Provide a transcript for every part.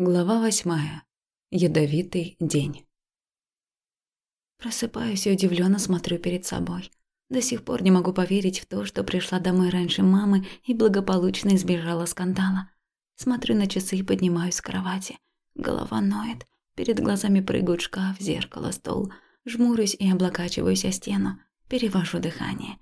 Глава восьмая. Ядовитый день. Просыпаюсь и удивленно смотрю перед собой. До сих пор не могу поверить в то, что пришла домой раньше мамы и благополучно избежала скандала. Смотрю на часы и поднимаюсь с кровати. Голова ноет, перед глазами прыгают шкаф, зеркало, стол. Жмурюсь и облокачиваюсь о стену. Перевожу дыхание.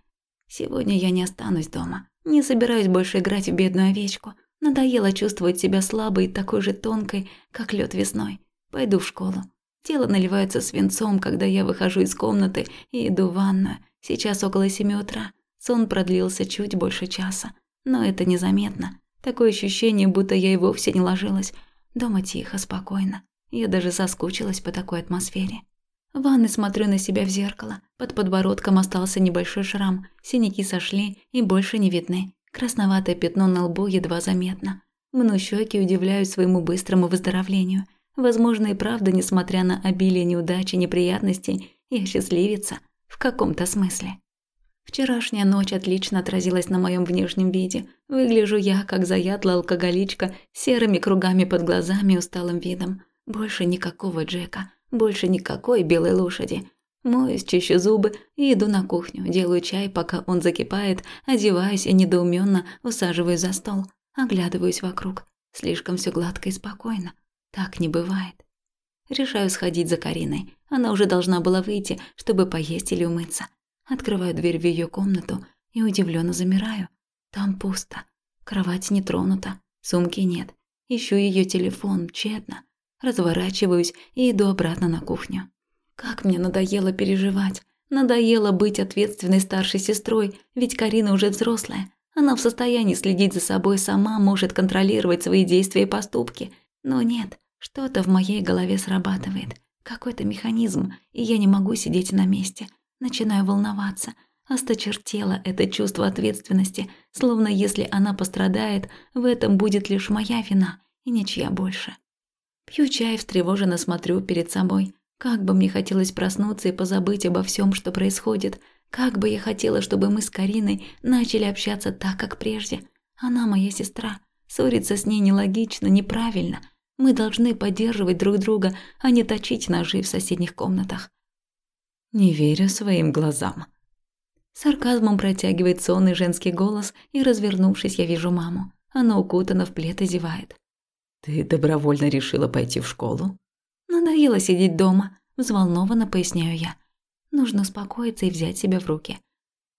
Сегодня я не останусь дома. Не собираюсь больше играть в бедную овечку – Надоело чувствовать себя слабой, такой же тонкой, как лед весной. Пойду в школу. Тело наливается свинцом, когда я выхожу из комнаты и иду в ванную. Сейчас около семи утра. Сон продлился чуть больше часа. Но это незаметно. Такое ощущение, будто я и вовсе не ложилась. Дома тихо, спокойно. Я даже соскучилась по такой атмосфере. В ванной смотрю на себя в зеркало. Под подбородком остался небольшой шрам. Синяки сошли и больше не видны. Красноватое пятно на лбу едва заметно. Мну щеки удивляюсь своему быстрому выздоровлению. Возможно, и правда, несмотря на обилие неудач и неприятностей, я счастливица в каком-то смысле. Вчерашняя ночь отлично отразилась на моем внешнем виде. Выгляжу я, как заядлая алкоголичка, серыми кругами под глазами и усталым видом. Больше никакого Джека, больше никакой белой лошади. Моюсь, чищу зубы и иду на кухню, делаю чай, пока он закипает, одеваюсь и недоуменно усаживаюсь за стол, оглядываюсь вокруг. Слишком все гладко и спокойно. Так не бывает. Решаю сходить за Кариной. Она уже должна была выйти, чтобы поесть или умыться. Открываю дверь в ее комнату и удивленно замираю. Там пусто. Кровать не тронута, сумки нет. Ищу ее телефон тщетно. Разворачиваюсь и иду обратно на кухню. Как мне надоело переживать. Надоело быть ответственной старшей сестрой, ведь Карина уже взрослая. Она в состоянии следить за собой сама, может контролировать свои действия и поступки. Но нет, что-то в моей голове срабатывает. Какой-то механизм, и я не могу сидеть на месте. Начинаю волноваться. Осточертело это чувство ответственности, словно если она пострадает, в этом будет лишь моя вина и ничья больше. Пью чай, встревоженно смотрю перед собой. Как бы мне хотелось проснуться и позабыть обо всем, что происходит. Как бы я хотела, чтобы мы с Кариной начали общаться так, как прежде. Она моя сестра. Ссориться с ней нелогично, неправильно. Мы должны поддерживать друг друга, а не точить ножи в соседних комнатах. Не верю своим глазам. Сарказмом протягивает сонный женский голос, и, развернувшись, я вижу маму. Она укутана в плед и зевает. «Ты добровольно решила пойти в школу?» Надоело сидеть дома, взволнованно поясняю я. Нужно успокоиться и взять себя в руки.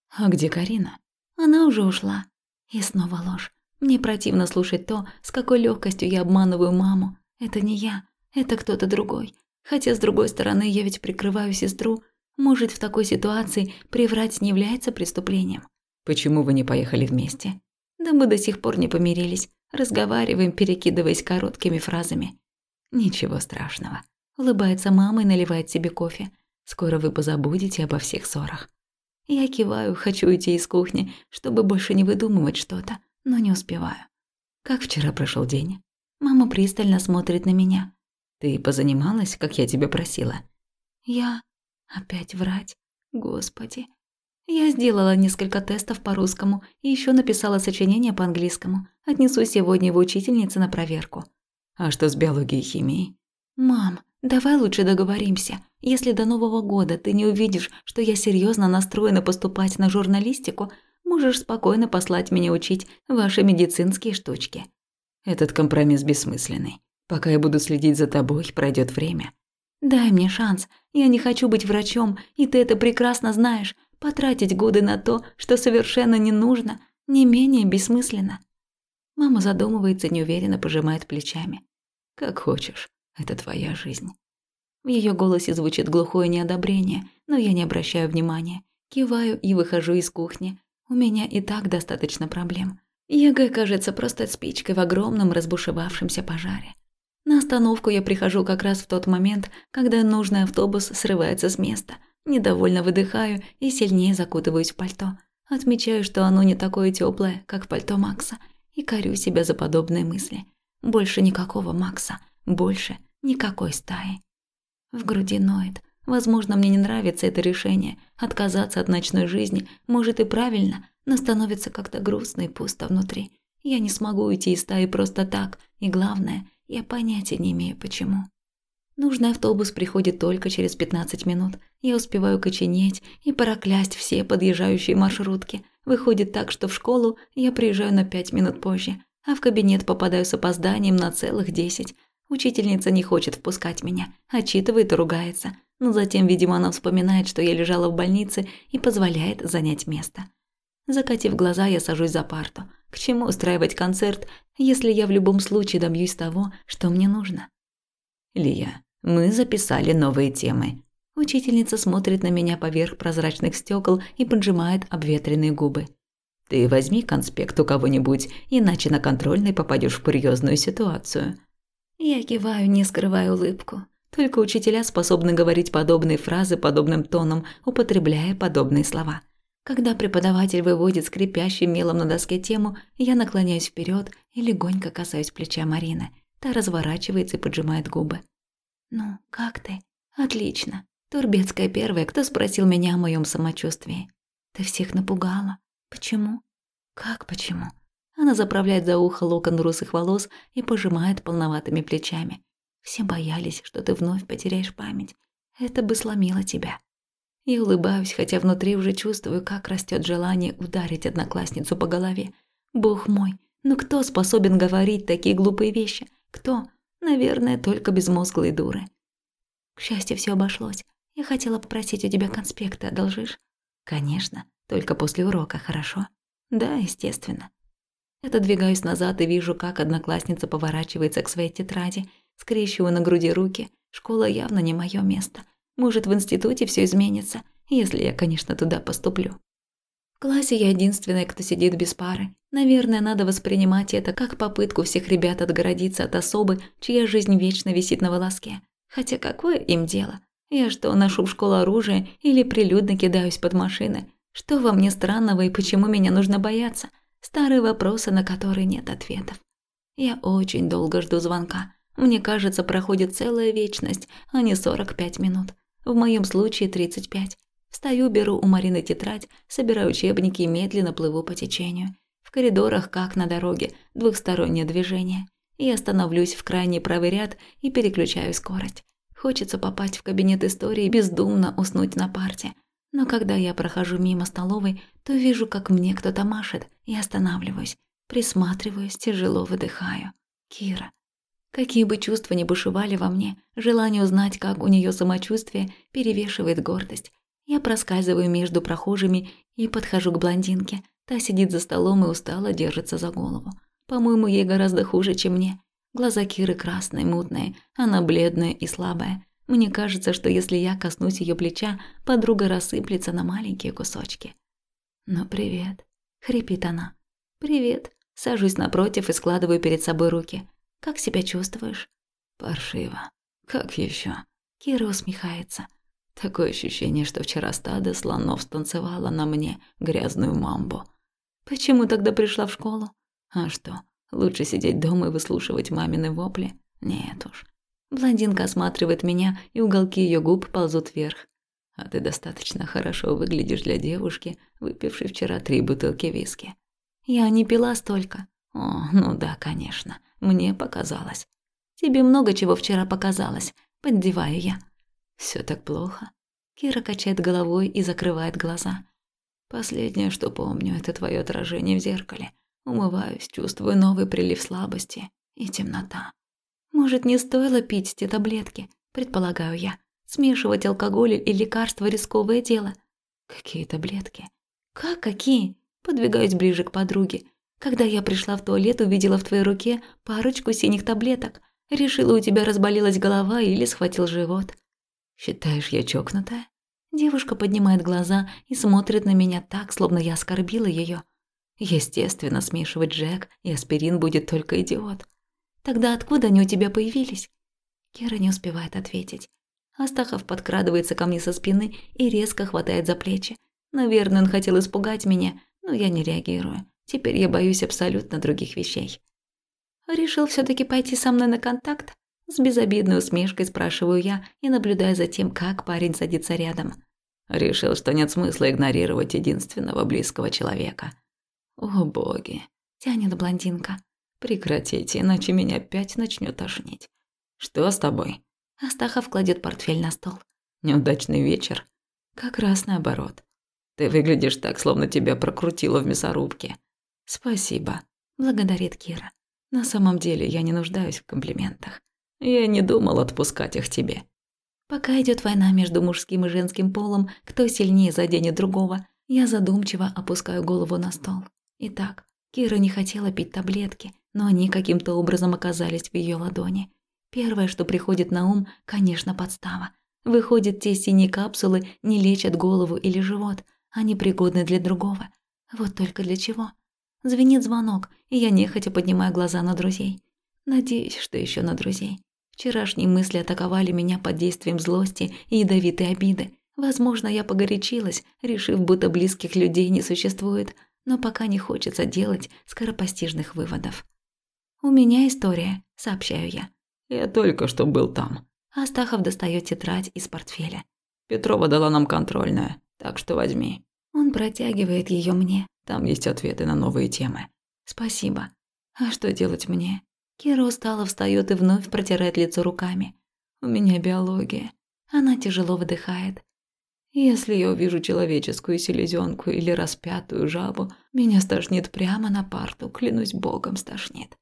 А где Карина? Она уже ушла. И снова ложь. Мне противно слушать то, с какой легкостью я обманываю маму. Это не я, это кто-то другой. Хотя, с другой стороны, я ведь прикрываю сестру. Может, в такой ситуации приврать не является преступлением. Почему вы не поехали вместе? Да мы до сих пор не помирились. Разговариваем, перекидываясь короткими фразами. «Ничего страшного», – улыбается мама и наливает себе кофе. «Скоро вы позабудете обо всех ссорах». Я киваю, хочу уйти из кухни, чтобы больше не выдумывать что-то, но не успеваю. Как вчера прошел день? Мама пристально смотрит на меня. Ты позанималась, как я тебя просила? Я... Опять врать? Господи. Я сделала несколько тестов по русскому и еще написала сочинение по английскому. Отнесу сегодня его учительнице на проверку. А что с биологией и химией? Мам, давай лучше договоримся. Если до Нового года ты не увидишь, что я серьезно настроена поступать на журналистику, можешь спокойно послать меня учить ваши медицинские штучки. Этот компромисс бессмысленный. Пока я буду следить за тобой, пройдет время. Дай мне шанс. Я не хочу быть врачом, и ты это прекрасно знаешь. Потратить годы на то, что совершенно не нужно, не менее бессмысленно. Мама задумывается, неуверенно пожимает плечами. Как хочешь, это твоя жизнь. В ее голосе звучит глухое неодобрение, но я не обращаю внимания. Киваю и выхожу из кухни. У меня и так достаточно проблем. ЕГЭ кажется просто спичкой в огромном разбушевавшемся пожаре. На остановку я прихожу как раз в тот момент, когда нужный автобус срывается с места. Недовольно выдыхаю и сильнее закутываюсь в пальто. Отмечаю, что оно не такое теплое, как пальто Макса – и корю себя за подобные мысли. Больше никакого Макса, больше никакой стаи. В груди ноет. Возможно, мне не нравится это решение. Отказаться от ночной жизни, может и правильно, но становится как-то грустно и пусто внутри. Я не смогу уйти из стаи просто так, и главное, Я понятия не имею, почему. Нужный автобус приходит только через 15 минут. Я успеваю коченеть и проклясть все подъезжающие маршрутки. Выходит так, что в школу я приезжаю на 5 минут позже, а в кабинет попадаю с опозданием на целых 10. Учительница не хочет впускать меня, отчитывает и ругается. Но затем, видимо, она вспоминает, что я лежала в больнице и позволяет занять место. Закатив глаза, я сажусь за парту. К чему устраивать концерт, если я в любом случае добьюсь того, что мне нужно? Лия, мы записали новые темы. Учительница смотрит на меня поверх прозрачных стекол и поджимает обветренные губы. Ты возьми конспект у кого-нибудь, иначе на контрольной попадешь в курьезную ситуацию. Я киваю, не скрывая улыбку. Только учителя способны говорить подобные фразы подобным тоном, употребляя подобные слова. Когда преподаватель выводит скрипящим мелом на доске тему, я наклоняюсь вперед и легонько касаюсь плеча Марины. Та разворачивается и поджимает губы. «Ну, как ты?» «Отлично. Турбецкая первая, кто спросил меня о моем самочувствии. Ты всех напугала. Почему?» «Как почему?» Она заправляет за ухо локон русых волос и пожимает полноватыми плечами. Все боялись, что ты вновь потеряешь память. Это бы сломило тебя. Я улыбаюсь, хотя внутри уже чувствую, как растет желание ударить одноклассницу по голове. Бог мой, ну кто способен говорить такие глупые вещи? Кто? Наверное, только безмозглые дуры. К счастью, все обошлось. Я хотела попросить у тебя конспекты, одолжишь? Конечно, только после урока, хорошо? Да, естественно. Отодвигаюсь назад и вижу, как одноклассница поворачивается к своей тетради, скрещиваю на груди руки. Школа явно не мое место. Может, в институте все изменится, если я, конечно, туда поступлю. В классе я единственная, кто сидит без пары. Наверное, надо воспринимать это как попытку всех ребят отгородиться от особы, чья жизнь вечно висит на волоске. Хотя какое им дело? Я что, ношу в школу оружие или прилюдно кидаюсь под машины? Что во мне странного и почему меня нужно бояться? Старые вопросы, на которые нет ответов. Я очень долго жду звонка. Мне кажется, проходит целая вечность, а не 45 минут. В моем случае 35. Встаю, беру у Марины тетрадь, собираю учебники и медленно плыву по течению. В коридорах, как на дороге, двухстороннее движение. Я становлюсь в крайний правый ряд и переключаю скорость. Хочется попасть в кабинет истории и бездумно уснуть на парте. Но когда я прохожу мимо столовой, то вижу, как мне кто-то машет, и останавливаюсь. Присматриваюсь, тяжело выдыхаю. Кира. Какие бы чувства ни бушевали во мне, желание узнать, как у нее самочувствие, перевешивает гордость. Я проскальзываю между прохожими и подхожу к блондинке. Та сидит за столом и устало держится за голову. По-моему, ей гораздо хуже, чем мне. Глаза Киры красные, мутные, она бледная и слабая. Мне кажется, что если я коснусь ее плеча, подруга рассыплется на маленькие кусочки. «Ну, привет», — хрипит она. «Привет». Сажусь напротив и складываю перед собой руки. «Как себя чувствуешь?» «Паршиво. Как еще? Кира усмехается. Такое ощущение, что вчера стадо слонов станцевало на мне грязную мамбу. Почему тогда пришла в школу? А что, лучше сидеть дома и выслушивать мамины вопли? Нет уж. Блондинка осматривает меня, и уголки ее губ ползут вверх. А ты достаточно хорошо выглядишь для девушки, выпившей вчера три бутылки виски. Я не пила столько. О, ну да, конечно. Мне показалось. Тебе много чего вчера показалось. Поддеваю я. Все так плохо. Кира качает головой и закрывает глаза. Последнее, что помню, это твое отражение в зеркале. Умываюсь, чувствую новый прилив слабости и темнота. Может, не стоило пить те таблетки, предполагаю я. Смешивать алкоголь и лекарства – рисковое дело. Какие таблетки? Как какие? Подвигаюсь ближе к подруге. Когда я пришла в туалет, увидела в твоей руке парочку синих таблеток. Решила, у тебя разболелась голова или схватил живот. Считаешь, я чокнутая? Девушка поднимает глаза и смотрит на меня так, словно я оскорбила ее. Естественно, смешивать Джек и аспирин будет только идиот. Тогда откуда они у тебя появились? Кира не успевает ответить. Астахов подкрадывается ко мне со спины и резко хватает за плечи. Наверное, он хотел испугать меня, но я не реагирую. Теперь я боюсь абсолютно других вещей. Решил все таки пойти со мной на контакт? С безобидной усмешкой спрашиваю я и наблюдаю за тем, как парень садится рядом. Решил, что нет смысла игнорировать единственного близкого человека. О боги, тянет блондинка. Прекратите, иначе меня опять начнет тошнить. Что с тобой? Астахов кладет портфель на стол. Неудачный вечер? Как раз наоборот. Ты выглядишь так, словно тебя прокрутило в мясорубке. Спасибо, благодарит Кира. На самом деле я не нуждаюсь в комплиментах. Я не думал отпускать их тебе. Пока идет война между мужским и женским полом, кто сильнее заденет другого, я задумчиво опускаю голову на стол. Итак, Кира не хотела пить таблетки, но они каким-то образом оказались в ее ладони. Первое, что приходит на ум, конечно, подстава. Выходит, те синие капсулы не лечат голову или живот, они пригодны для другого. Вот только для чего? Звенит звонок, и я нехотя поднимаю глаза на друзей. Надеюсь, что еще на друзей. Вчерашние мысли атаковали меня под действием злости и ядовитой обиды. Возможно, я погорячилась, решив, будто близких людей не существует, но пока не хочется делать скоропостижных выводов. «У меня история», — сообщаю я. «Я только что был там». Астахов достает тетрадь из портфеля. «Петрова дала нам контрольную, так что возьми». Он протягивает ее мне. Там есть ответы на новые темы. «Спасибо. А что делать мне?» Кира устало встает и вновь протирает лицо руками. «У меня биология». Она тяжело выдыхает. Если я увижу человеческую селезенку или распятую жабу, меня стошнит прямо на парту, клянусь богом, стошнит.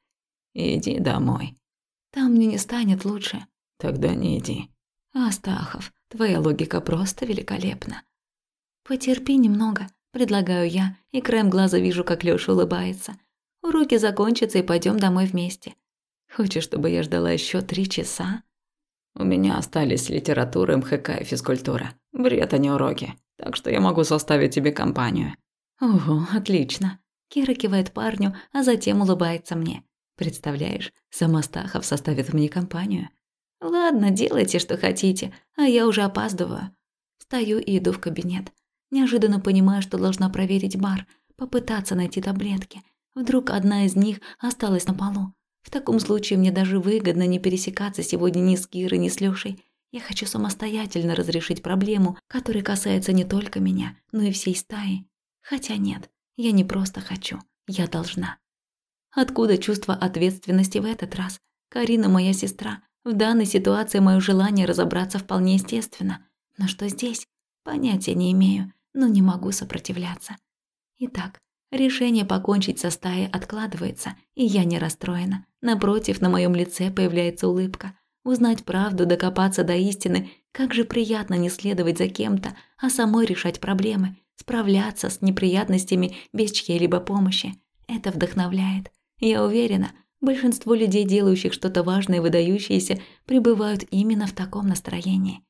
Иди домой. Там мне не станет лучше. Тогда не иди. Астахов, твоя логика просто великолепна. Потерпи немного, предлагаю я, и краем глаза вижу, как Лёша улыбается. Уроки закончатся и пойдем домой вместе. Хочешь, чтобы я ждала еще три часа? У меня остались литература, МХК и физкультура. Бред, а не уроки. Так что я могу составить тебе компанию. Ого, отлично. Кира кивает парню, а затем улыбается мне. Представляешь, сам Астахов составит мне компанию. Ладно, делайте, что хотите, а я уже опаздываю. Встаю и иду в кабинет. Неожиданно понимаю, что должна проверить бар, попытаться найти таблетки. Вдруг одна из них осталась на полу. В таком случае мне даже выгодно не пересекаться сегодня ни с Кирой, ни с Лёшей. Я хочу самостоятельно разрешить проблему, которая касается не только меня, но и всей стаи. Хотя нет, я не просто хочу, я должна. Откуда чувство ответственности в этот раз? Карина моя сестра. В данной ситуации мое желание разобраться вполне естественно. Но что здесь? Понятия не имею, но не могу сопротивляться. Итак, Решение покончить со стаей откладывается, и я не расстроена. Напротив, на моем лице появляется улыбка. Узнать правду, докопаться до истины, как же приятно не следовать за кем-то, а самой решать проблемы, справляться с неприятностями без чьей-либо помощи. Это вдохновляет. Я уверена, большинство людей, делающих что-то важное и выдающееся, пребывают именно в таком настроении.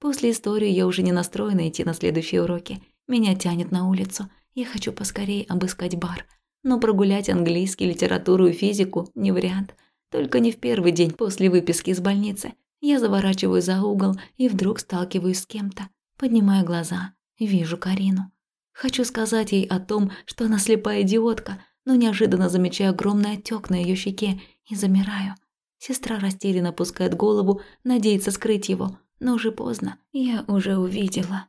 После истории я уже не настроена идти на следующие уроки. Меня тянет на улицу. Я хочу поскорее обыскать бар. Но прогулять английский, литературу и физику – не вариант. Только не в первый день после выписки из больницы. Я заворачиваю за угол и вдруг сталкиваюсь с кем-то. Поднимаю глаза, вижу Карину. Хочу сказать ей о том, что она слепая идиотка, но неожиданно замечаю огромный отек на ее щеке и замираю. Сестра растерянно пускает голову, надеется скрыть его, но уже поздно, я уже увидела.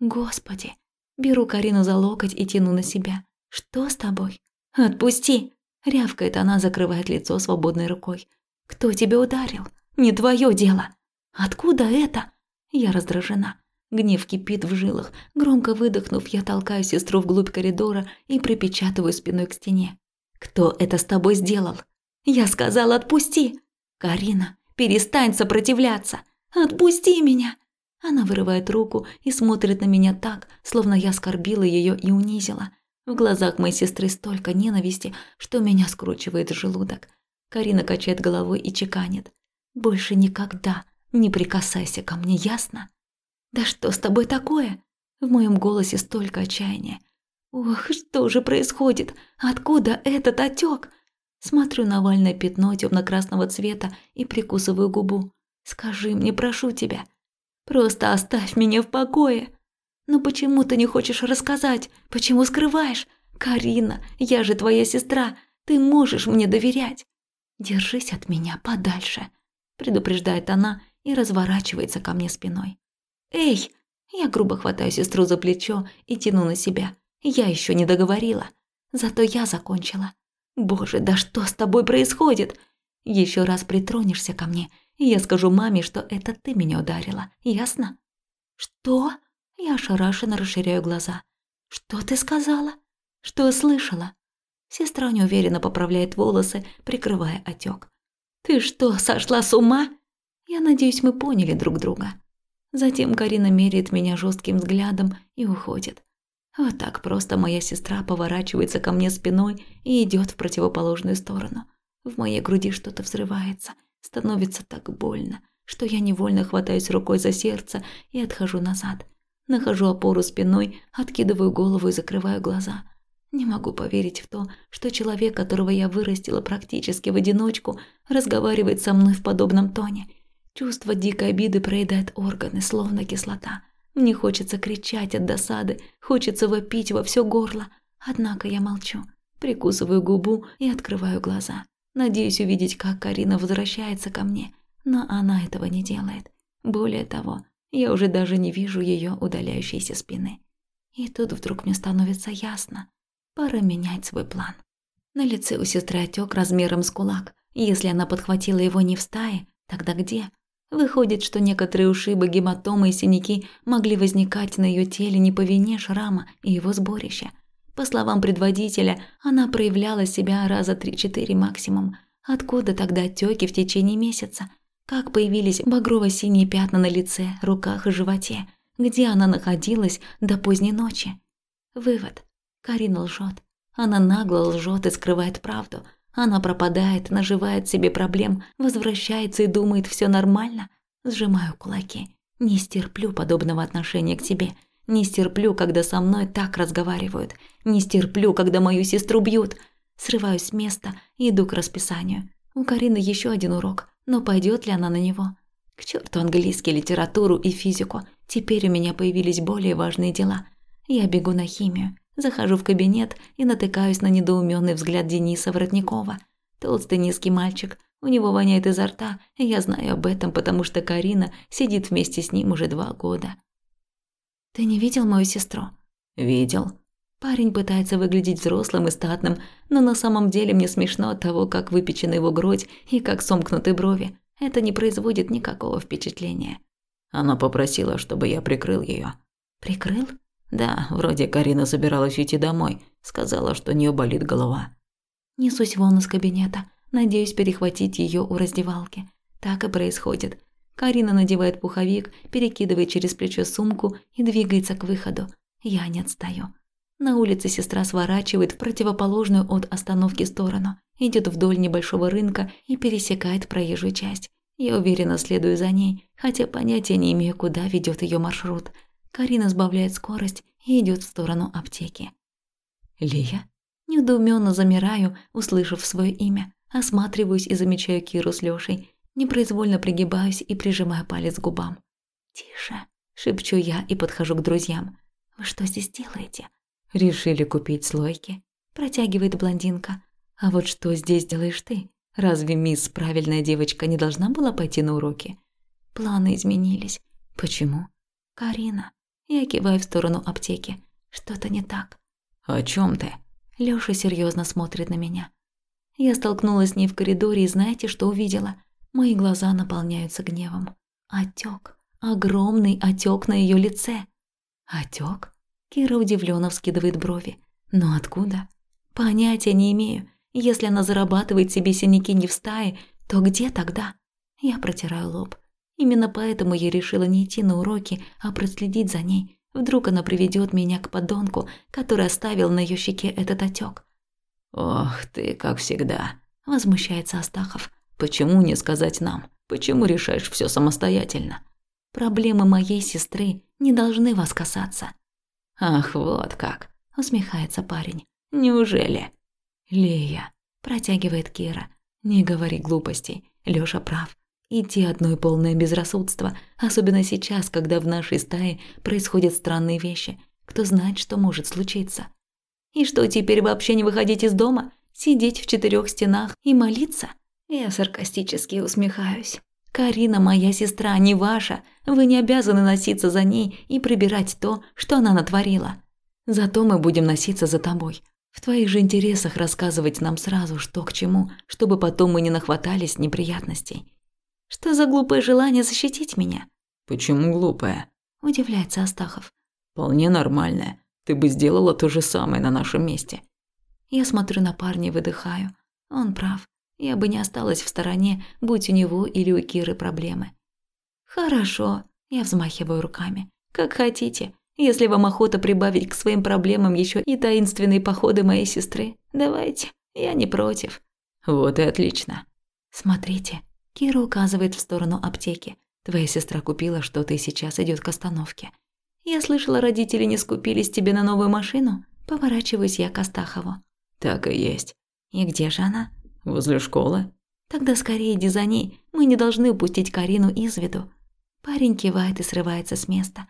Господи, Беру Карину за локоть и тяну на себя. «Что с тобой?» «Отпусти!» – рявкает она, закрывает лицо свободной рукой. «Кто тебя ударил? Не твое дело!» «Откуда это?» Я раздражена. Гнев кипит в жилах. Громко выдохнув, я толкаю сестру вглубь коридора и припечатываю спиной к стене. «Кто это с тобой сделал?» «Я сказала, отпусти!» «Карина, перестань сопротивляться! Отпусти меня!» Она вырывает руку и смотрит на меня так, словно я оскорбила ее и унизила. В глазах моей сестры столько ненависти, что меня скручивает желудок. Карина качает головой и чеканит. «Больше никогда не прикасайся ко мне, ясно?» «Да что с тобой такое?» В моем голосе столько отчаяния. «Ох, что же происходит? Откуда этот отек? Смотрю на овальное пятно темно-красного цвета и прикусываю губу. «Скажи мне, прошу тебя, Просто оставь меня в покое. Но почему ты не хочешь рассказать? Почему скрываешь? Карина, я же твоя сестра. Ты можешь мне доверять. Держись от меня подальше, предупреждает она и разворачивается ко мне спиной. Эй, я грубо хватаю сестру за плечо и тяну на себя. Я еще не договорила. Зато я закончила. Боже, да что с тобой происходит? Еще раз притронешься ко мне, и я скажу маме, что это ты меня ударила, ясно? Что? Я ошарашенно расширяю глаза. Что ты сказала? Что слышала? Сестра неуверенно поправляет волосы, прикрывая отек. Ты что, сошла с ума? Я надеюсь, мы поняли друг друга. Затем Карина меряет меня жестким взглядом и уходит. Вот так просто моя сестра поворачивается ко мне спиной и идет в противоположную сторону. В моей груди что-то взрывается, становится так больно, что я невольно хватаюсь рукой за сердце и отхожу назад. Нахожу опору спиной, откидываю голову и закрываю глаза. Не могу поверить в то, что человек, которого я вырастила практически в одиночку, разговаривает со мной в подобном тоне. Чувство дикой обиды проедает органы, словно кислота. Мне хочется кричать от досады, хочется вопить во все горло. Однако я молчу, прикусываю губу и открываю глаза. Надеюсь увидеть, как Карина возвращается ко мне, но она этого не делает. Более того, я уже даже не вижу ее удаляющейся спины. И тут вдруг мне становится ясно. Пора менять свой план. На лице у сестры отек размером с кулак. Если она подхватила его не в стае, тогда где? Выходит, что некоторые ушибы, гематомы и синяки могли возникать на ее теле не по вине шрама и его сборища. По словам предводителя, она проявляла себя раза три-четыре максимум. Откуда тогда отеки в течение месяца? Как появились багрово-синие пятна на лице, руках и животе? Где она находилась до поздней ночи? Вывод. Карина лжет. Она нагло лжет и скрывает правду – она пропадает, наживает себе проблем, возвращается и думает, все нормально. Сжимаю кулаки. Не стерплю подобного отношения к тебе. Не стерплю, когда со мной так разговаривают. Не стерплю, когда мою сестру бьют. Срываюсь с места и иду к расписанию. У Карины еще один урок, но пойдет ли она на него? К черту английский, литературу и физику. Теперь у меня появились более важные дела. Я бегу на химию. Захожу в кабинет и натыкаюсь на недоуменный взгляд Дениса Воротникова. Толстый низкий мальчик, у него воняет изо рта, и я знаю об этом, потому что Карина сидит вместе с ним уже два года. «Ты не видел мою сестру?» «Видел». Парень пытается выглядеть взрослым и статным, но на самом деле мне смешно от того, как выпечена его грудь и как сомкнуты брови. Это не производит никакого впечатления. Она попросила, чтобы я прикрыл ее. «Прикрыл?» Да, вроде Карина собиралась уйти домой, сказала, что у нее болит голова. Несусь вон из кабинета, надеюсь перехватить ее у раздевалки. Так и происходит. Карина надевает пуховик, перекидывает через плечо сумку и двигается к выходу. Я не отстаю. На улице сестра сворачивает в противоположную от остановки сторону, идет вдоль небольшого рынка и пересекает проезжую часть. Я уверенно следую за ней, хотя понятия не имею, куда ведет ее маршрут – Карина сбавляет скорость и идет в сторону аптеки. «Лия?» Недоуменно замираю, услышав свое имя. Осматриваюсь и замечаю Киру с Лёшей. Непроизвольно пригибаюсь и прижимаю палец к губам. «Тише», – шепчу я и подхожу к друзьям. «Вы что здесь делаете?» «Решили купить слойки?» – протягивает блондинка. «А вот что здесь делаешь ты? Разве мисс, правильная девочка, не должна была пойти на уроки?» «Планы изменились». «Почему?» «Карина». Я киваю в сторону аптеки. Что-то не так. «О чем ты?» Лёша серьезно смотрит на меня. Я столкнулась с ней в коридоре и знаете, что увидела? Мои глаза наполняются гневом. Отек, Огромный отек на ее лице. Отек? Кира удивленно вскидывает брови. Но откуда? Понятия не имею. Если она зарабатывает себе синяки не в стае, то где тогда? Я протираю лоб. Именно поэтому я решила не идти на уроки, а проследить за ней. Вдруг она приведет меня к подонку, который оставил на ее щеке этот отек. «Ох ты, как всегда», – возмущается Астахов. «Почему не сказать нам? Почему решаешь все самостоятельно?» «Проблемы моей сестры не должны вас касаться». «Ах, вот как», – усмехается парень. «Неужели?» «Лея», – протягивает Кира. «Не говори глупостей. Лёша прав. Идти одной полное безрассудство, особенно сейчас, когда в нашей стае происходят странные вещи. Кто знает, что может случиться. И что, теперь вообще не выходить из дома? Сидеть в четырех стенах и молиться? Я саркастически усмехаюсь. Карина моя сестра, не ваша. Вы не обязаны носиться за ней и прибирать то, что она натворила. Зато мы будем носиться за тобой. В твоих же интересах рассказывать нам сразу, что к чему, чтобы потом мы не нахватались неприятностей. Что за глупое желание защитить меня? Почему глупое? Удивляется Астахов. Вполне нормальное. Ты бы сделала то же самое на нашем месте. Я смотрю на парня и выдыхаю. Он прав. Я бы не осталась в стороне, будь у него или у Киры проблемы. Хорошо, я взмахиваю руками. Как хотите. Если вам охота прибавить к своим проблемам еще и таинственные походы моей сестры, давайте. Я не против. Вот и отлично. Смотрите, Кира указывает в сторону аптеки. Твоя сестра купила что-то и сейчас идет к остановке. Я слышала, родители не скупились тебе на новую машину. Поворачиваюсь я к Астахову. Так и есть. И где же она? Возле школы. Тогда скорее иди за ней. Мы не должны упустить Карину из виду. Парень кивает и срывается с места.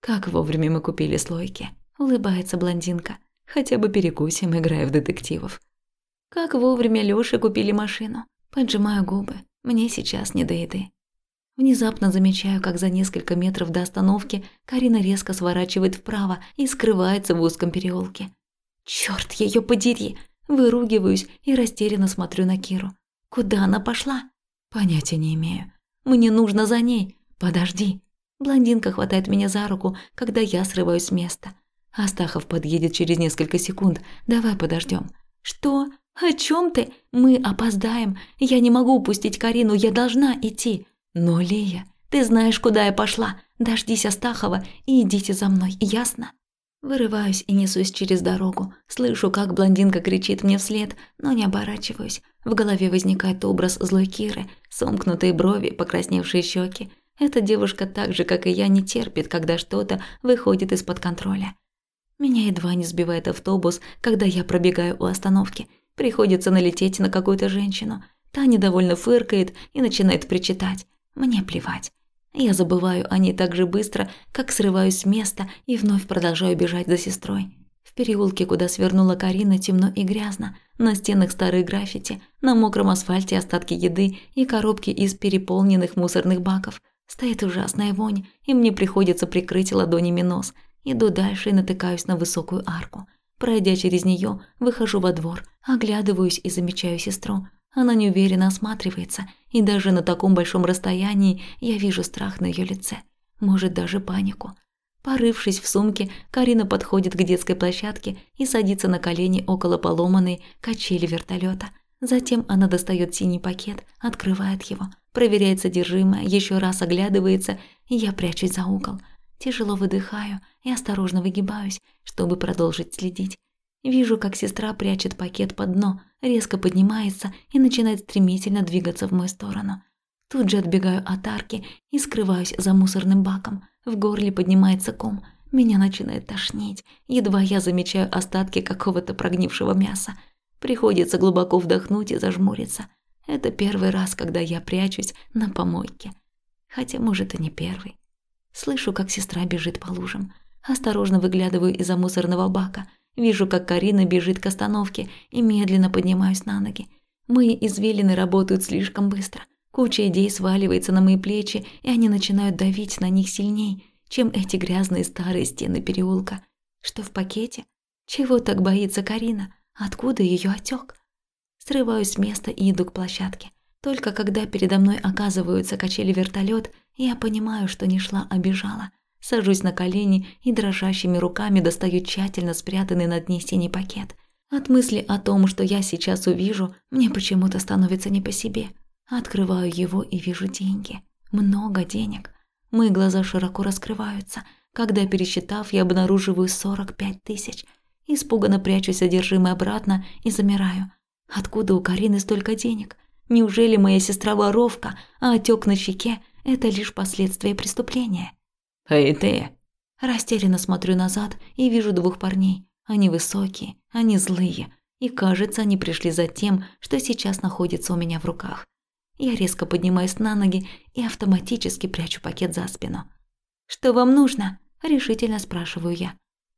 Как вовремя мы купили слойки. Улыбается блондинка. Хотя бы перекусим, играя в детективов. Как вовремя Лёше купили машину. Поджимаю губы. Мне сейчас не до еды. Внезапно замечаю, как за несколько метров до остановки Карина резко сворачивает вправо и скрывается в узком переулке. Черт ее подери! Выругиваюсь и растерянно смотрю на Киру. Куда она пошла? Понятия не имею. Мне нужно за ней. Подожди. Блондинка хватает меня за руку, когда я срываюсь с места. Астахов подъедет через несколько секунд. Давай подождем. Что? О чем ты? Мы опоздаем. Я не могу упустить Карину, я должна идти. Но, Лея, ты знаешь, куда я пошла. Дождись Астахова и идите за мной, ясно? Вырываюсь и несусь через дорогу. Слышу, как блондинка кричит мне вслед, но не оборачиваюсь. В голове возникает образ злой Киры, сомкнутые брови, покрасневшие щеки. Эта девушка так же, как и я, не терпит, когда что-то выходит из-под контроля. Меня едва не сбивает автобус, когда я пробегаю у остановки. Приходится налететь на какую-то женщину. Та недовольно фыркает и начинает причитать. Мне плевать. Я забываю о ней так же быстро, как срываюсь с места и вновь продолжаю бежать за сестрой. В переулке, куда свернула Карина, темно и грязно. На стенах старые граффити, на мокром асфальте остатки еды и коробки из переполненных мусорных баков. Стоит ужасная вонь, и мне приходится прикрыть ладонями нос. Иду дальше и натыкаюсь на высокую арку. Пройдя через нее, выхожу во двор, оглядываюсь и замечаю сестру. Она неуверенно осматривается, и даже на таком большом расстоянии я вижу страх на ее лице, может даже панику. Порывшись в сумке, Карина подходит к детской площадке и садится на колени около поломанной качели вертолета. Затем она достает синий пакет, открывает его, проверяет содержимое, еще раз оглядывается, и я прячусь за угол. Тяжело выдыхаю и осторожно выгибаюсь, чтобы продолжить следить. Вижу, как сестра прячет пакет под дно, резко поднимается и начинает стремительно двигаться в мою сторону. Тут же отбегаю от арки и скрываюсь за мусорным баком. В горле поднимается ком. Меня начинает тошнить. Едва я замечаю остатки какого-то прогнившего мяса. Приходится глубоко вдохнуть и зажмуриться. Это первый раз, когда я прячусь на помойке. Хотя, может, и не первый. Слышу, как сестра бежит по лужам. Осторожно выглядываю из-за мусорного бака – Вижу, как Карина бежит к остановке и медленно поднимаюсь на ноги. Мои извилины работают слишком быстро. Куча идей сваливается на мои плечи, и они начинают давить на них сильней, чем эти грязные старые стены переулка. Что в пакете? Чего так боится Карина? Откуда ее отек? Срываюсь с места и иду к площадке. Только когда передо мной оказываются качели вертолет, я понимаю, что не шла, а бежала. Сажусь на колени и дрожащими руками достаю тщательно спрятанный на дне синий пакет. От мысли о том, что я сейчас увижу, мне почему-то становится не по себе. Открываю его и вижу деньги. Много денег. Мои глаза широко раскрываются. Когда, пересчитав, я обнаруживаю 45 тысяч. Испуганно прячу содержимое обратно и замираю. Откуда у Карины столько денег? Неужели моя сестра воровка, а отек на щеке – это лишь последствия преступления? «Эй, ты!» Растерянно смотрю назад и вижу двух парней. Они высокие, они злые, и кажется, они пришли за тем, что сейчас находится у меня в руках. Я резко поднимаюсь на ноги и автоматически прячу пакет за спину. «Что вам нужно?» – решительно спрашиваю я.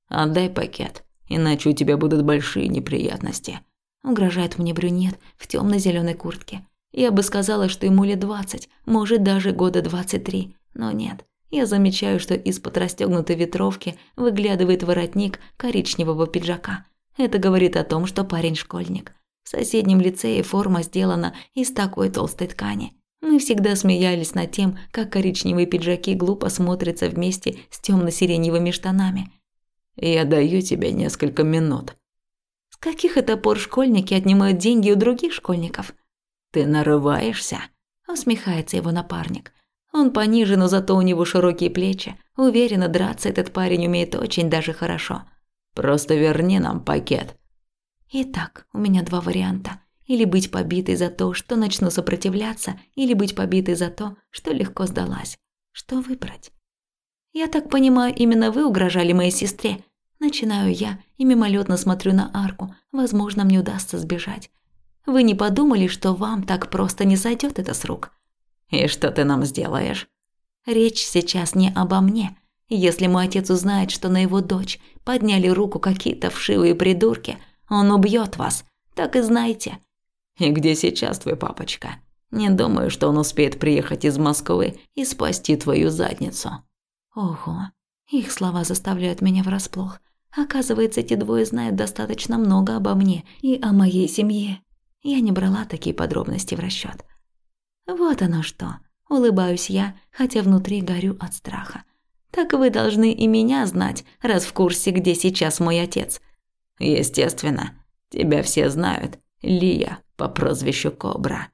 «Отдай пакет, иначе у тебя будут большие неприятности», – угрожает мне брюнет в темно зеленой куртке. Я бы сказала, что ему лет двадцать, может даже года двадцать три, но нет, я замечаю, что из-под расстёгнутой ветровки выглядывает воротник коричневого пиджака. Это говорит о том, что парень школьник. В соседнем лицее форма сделана из такой толстой ткани. Мы всегда смеялись над тем, как коричневые пиджаки глупо смотрятся вместе с темно-сиреневыми штанами. «Я даю тебе несколько минут». С каких это пор школьники отнимают деньги у других школьников? «Ты нарываешься?» – усмехается его напарник. Он пониже, но зато у него широкие плечи. Уверена, драться этот парень умеет очень даже хорошо. «Просто верни нам пакет». Итак, у меня два варианта. Или быть побитой за то, что начну сопротивляться, или быть побитой за то, что легко сдалась. Что выбрать? Я так понимаю, именно вы угрожали моей сестре. Начинаю я и мимолетно смотрю на арку. Возможно, мне удастся сбежать. Вы не подумали, что вам так просто не сойдет это с рук? И что ты нам сделаешь? Речь сейчас не обо мне. Если мой отец узнает, что на его дочь подняли руку какие-то вшивые придурки, он убьет вас. Так и знайте. И где сейчас твой папочка? Не думаю, что он успеет приехать из Москвы и спасти твою задницу. Ого, их слова заставляют меня врасплох. Оказывается, эти двое знают достаточно много обо мне и о моей семье. Я не брала такие подробности в расчет. Вот оно что. Улыбаюсь я, хотя внутри горю от страха. Так вы должны и меня знать, раз в курсе, где сейчас мой отец. Естественно, тебя все знают. Лия по прозвищу Кобра.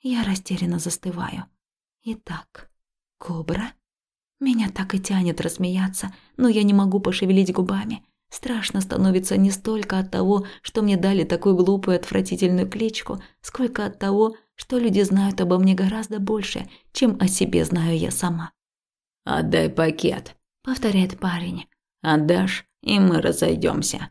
Я растерянно застываю. Итак, Кобра? Меня так и тянет рассмеяться, но я не могу пошевелить губами. Страшно становится не столько от того, что мне дали такую глупую отвратительную кличку, сколько от того, что люди знают обо мне гораздо больше, чем о себе знаю я сама. «Отдай пакет», — повторяет парень. «Отдашь, и мы разойдемся.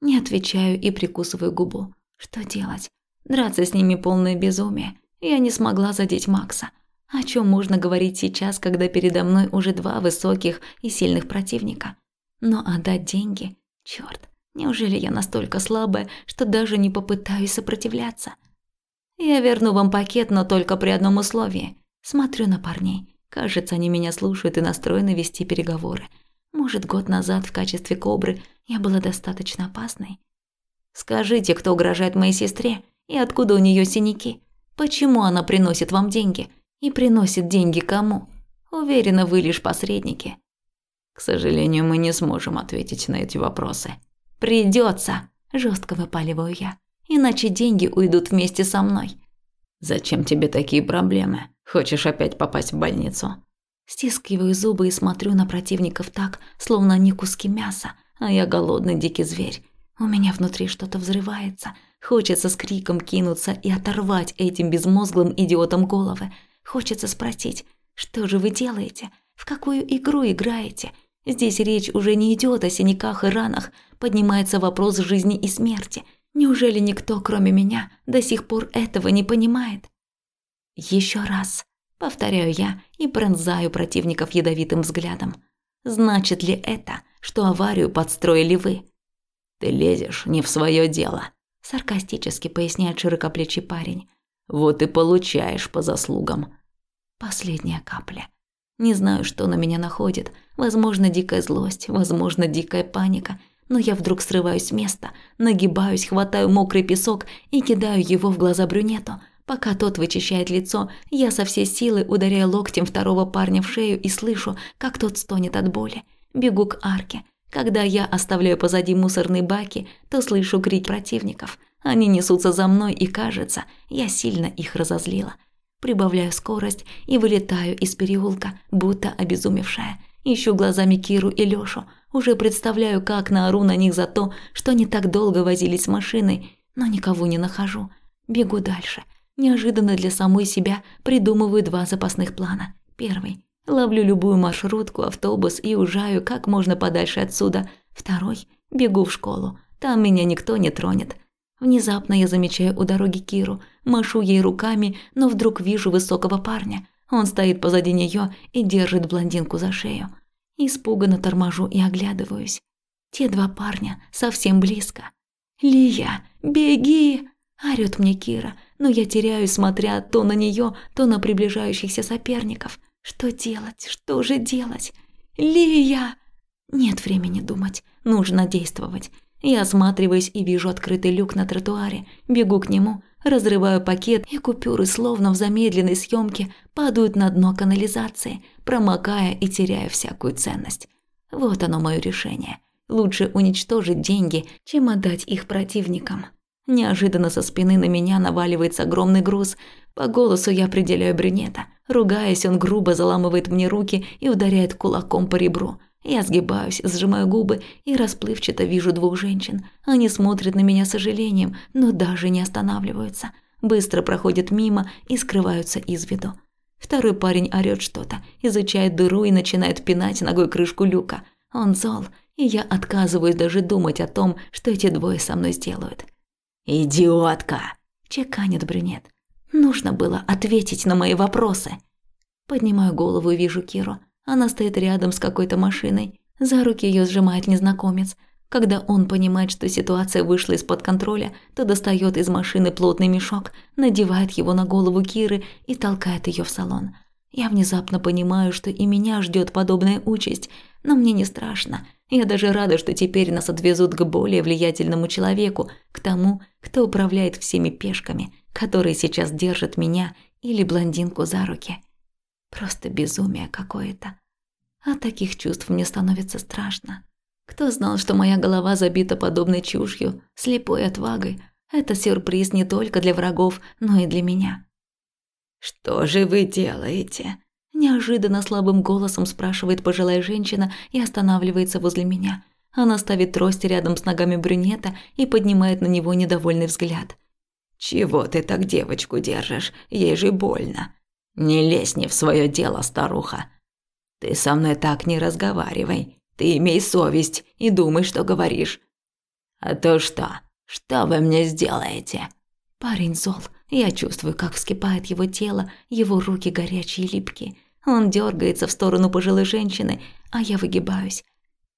Не отвечаю и прикусываю губу. Что делать? Драться с ними полное безумие. Я не смогла задеть Макса. О чем можно говорить сейчас, когда передо мной уже два высоких и сильных противника? Но отдать деньги? Черт, неужели я настолько слабая, что даже не попытаюсь сопротивляться? Я верну вам пакет, но только при одном условии. Смотрю на парней. Кажется, они меня слушают и настроены вести переговоры. Может, год назад в качестве кобры я была достаточно опасной? Скажите, кто угрожает моей сестре и откуда у нее синяки? Почему она приносит вам деньги? И приносит деньги кому? Уверена, вы лишь посредники. К сожалению, мы не сможем ответить на эти вопросы. Придется, жестко выпаливаю я. Иначе деньги уйдут вместе со мной. Зачем тебе такие проблемы? Хочешь опять попасть в больницу? Стискиваю зубы и смотрю на противников так, словно они куски мяса, а я голодный дикий зверь. У меня внутри что-то взрывается. Хочется с криком кинуться и оторвать этим безмозглым идиотам головы. Хочется спросить, что же вы делаете? В какую игру играете? Здесь речь уже не идет о синяках и ранах, поднимается вопрос жизни и смерти. Неужели никто, кроме меня, до сих пор этого не понимает? Еще раз, повторяю я и пронзаю противников ядовитым взглядом. Значит ли это, что аварию подстроили вы? Ты лезешь не в свое дело, саркастически поясняет широкоплечий парень. Вот и получаешь по заслугам. Последняя капля. Не знаю, что на меня находит. Возможно, дикая злость, возможно, дикая паника. Но я вдруг срываюсь с места, нагибаюсь, хватаю мокрый песок и кидаю его в глаза брюнету. Пока тот вычищает лицо, я со всей силы ударяю локтем второго парня в шею и слышу, как тот стонет от боли. Бегу к арке. Когда я оставляю позади мусорные баки, то слышу крики противников. Они несутся за мной, и кажется, я сильно их разозлила. Прибавляю скорость и вылетаю из переулка, будто обезумевшая. Ищу глазами Киру и Лёшу. Уже представляю, как наору на них за то, что они так долго возились с машиной, но никого не нахожу. Бегу дальше. Неожиданно для самой себя придумываю два запасных плана. Первый Ловлю любую маршрутку, автобус и уезжаю как можно подальше отсюда. Второй – бегу в школу. Там меня никто не тронет. Внезапно я замечаю у дороги Киру, машу ей руками, но вдруг вижу высокого парня. Он стоит позади нее и держит блондинку за шею. Испуганно торможу и оглядываюсь. Те два парня совсем близко. «Лия, беги!» – орёт мне Кира, но я теряюсь, смотря то на нее, то на приближающихся соперников – что делать? Что же делать? Лия! Нет времени думать. Нужно действовать. Я осматриваюсь и вижу открытый люк на тротуаре, бегу к нему, разрываю пакет, и купюры, словно в замедленной съемке, падают на дно канализации, промокая и теряя всякую ценность. Вот оно мое решение. Лучше уничтожить деньги, чем отдать их противникам. Неожиданно со спины на меня наваливается огромный груз. По голосу я определяю брюнета. Ругаясь, он грубо заламывает мне руки и ударяет кулаком по ребру. Я сгибаюсь, сжимаю губы и расплывчато вижу двух женщин. Они смотрят на меня с сожалением, но даже не останавливаются. Быстро проходят мимо и скрываются из виду. Второй парень орёт что-то, изучает дыру и начинает пинать ногой крышку люка. Он зол, и я отказываюсь даже думать о том, что эти двое со мной сделают. «Идиотка!» – чеканит брюнет. «Нужно было ответить на мои вопросы». Поднимаю голову и вижу Киру. Она стоит рядом с какой-то машиной. За руки ее сжимает незнакомец. Когда он понимает, что ситуация вышла из-под контроля, то достает из машины плотный мешок, надевает его на голову Киры и толкает ее в салон. Я внезапно понимаю, что и меня ждет подобная участь, но мне не страшно. Я даже рада, что теперь нас отвезут к более влиятельному человеку, к тому, кто управляет всеми пешками, которые сейчас держат меня или блондинку за руки. Просто безумие какое-то. От таких чувств мне становится страшно. Кто знал, что моя голова забита подобной чушью, слепой отвагой? Это сюрприз не только для врагов, но и для меня. «Что же вы делаете?» Неожиданно слабым голосом спрашивает пожилая женщина и останавливается возле меня. Она ставит трость рядом с ногами брюнета и поднимает на него недовольный взгляд. «Чего ты так девочку держишь? Ей же больно. Не лезь не в свое дело, старуха. Ты со мной так не разговаривай. Ты имей совесть и думай, что говоришь. А то что? Что вы мне сделаете? Парень зол. Я чувствую, как вскипает его тело, его руки горячие и липкие. Он дергается в сторону пожилой женщины, а я выгибаюсь.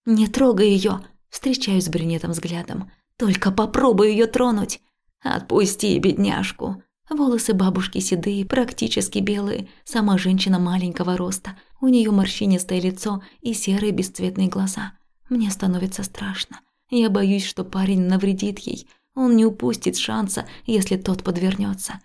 «Не трогай ее! Встречаюсь с брюнетом взглядом. «Только попробуй ее тронуть!» «Отпусти, бедняжку!» Волосы бабушки седые, практически белые, сама женщина маленького роста. У нее морщинистое лицо и серые бесцветные глаза. Мне становится страшно. Я боюсь, что парень навредит ей. Он не упустит шанса, если тот подвернется.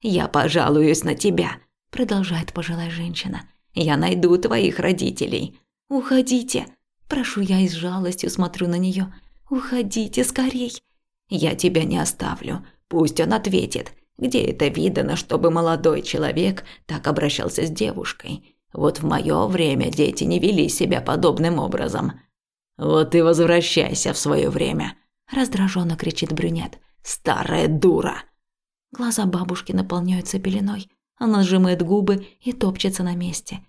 «Я пожалуюсь на тебя», – продолжает пожилая женщина. «Я найду твоих родителей». «Уходите», – прошу я и с жалостью смотрю на нее. «Уходите скорей». «Я тебя не оставлю. Пусть он ответит. Где это видано, чтобы молодой человек так обращался с девушкой? Вот в моё время дети не вели себя подобным образом. Вот и возвращайся в своё время, раздраженно кричит брюнет. Старая дура. Глаза бабушки наполняются пеленой. Она сжимает губы и топчется на месте.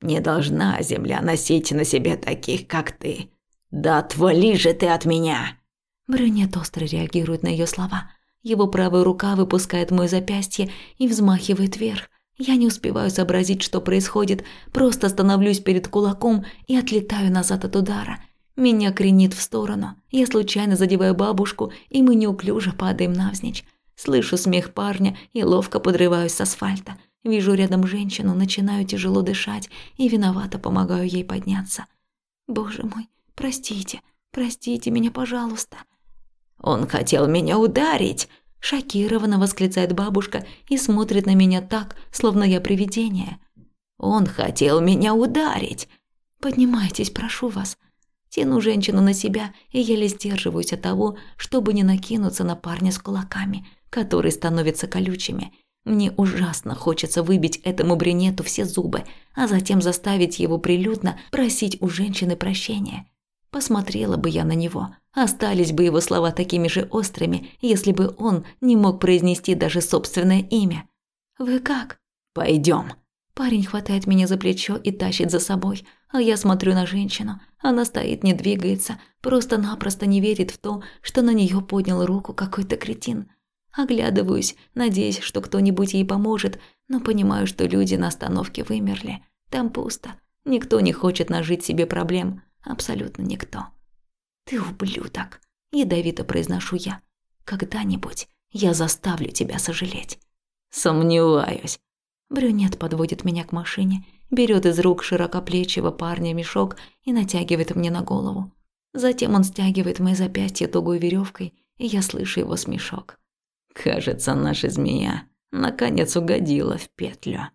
Не должна земля носить на себе таких, как ты. Да отвали же ты от меня. Брюнет остро реагирует на её слова. Его правая рука выпускает мое запястье и взмахивает вверх. Я не успеваю сообразить, что происходит, просто становлюсь перед кулаком и отлетаю назад от удара. Меня кренит в сторону. Я случайно задеваю бабушку, и мы неуклюже падаем навзничь. Слышу смех парня и ловко подрываюсь с асфальта. Вижу рядом женщину, начинаю тяжело дышать и виновато помогаю ей подняться. Боже мой, простите, простите меня, пожалуйста. «Он хотел меня ударить!» Шокированно восклицает бабушка и смотрит на меня так, словно я привидение. «Он хотел меня ударить!» «Поднимайтесь, прошу вас!» Тяну женщину на себя и еле сдерживаюсь от того, чтобы не накинуться на парня с кулаками, которые становятся колючими. Мне ужасно хочется выбить этому брюнету все зубы, а затем заставить его прилюдно просить у женщины прощения. Посмотрела бы я на него, остались бы его слова такими же острыми, если бы он не мог произнести даже собственное имя. «Вы как?» «Пойдем». Парень хватает меня за плечо и тащит за собой, а я смотрю на женщину. Она стоит, не двигается, просто-напросто не верит в то, что на нее поднял руку какой-то кретин. Оглядываюсь, надеясь, что кто-нибудь ей поможет, но понимаю, что люди на остановке вымерли. Там пусто. Никто не хочет нажить себе проблем. Абсолютно никто. «Ты ублюдок!» – ядовито произношу я. «Когда-нибудь я заставлю тебя сожалеть». «Сомневаюсь». Брюнет подводит меня к машине, берет из рук широкоплечего парня мешок и натягивает мне на голову. Затем он стягивает мои запястья тугой веревкой, и я слышу его смешок. Кажется, наша змея наконец угодила в петлю.